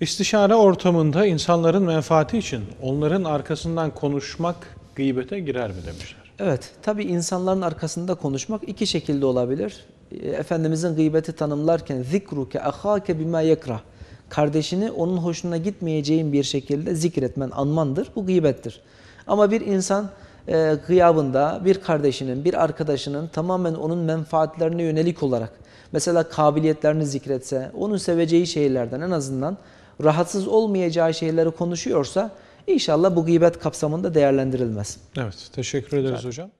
İstişare ortamında insanların menfaati için onların arkasından konuşmak gıybete girer mi demişler. Evet, tabi insanların arkasında konuşmak iki şekilde olabilir. E, Efendimizin gıybeti tanımlarken zikruke ahake bima yekrah. Kardeşini onun hoşuna gitmeyeceğin bir şekilde zikretmen, anmandır. Bu gıybettir. Ama bir insan e, gıyabında bir kardeşinin, bir arkadaşının tamamen onun menfaatlerine yönelik olarak mesela kabiliyetlerini zikretse, onun seveceği şeylerden en azından rahatsız olmayacağı şeyleri konuşuyorsa inşallah bu gıybet kapsamında değerlendirilmez. Evet, teşekkür ederiz hocam.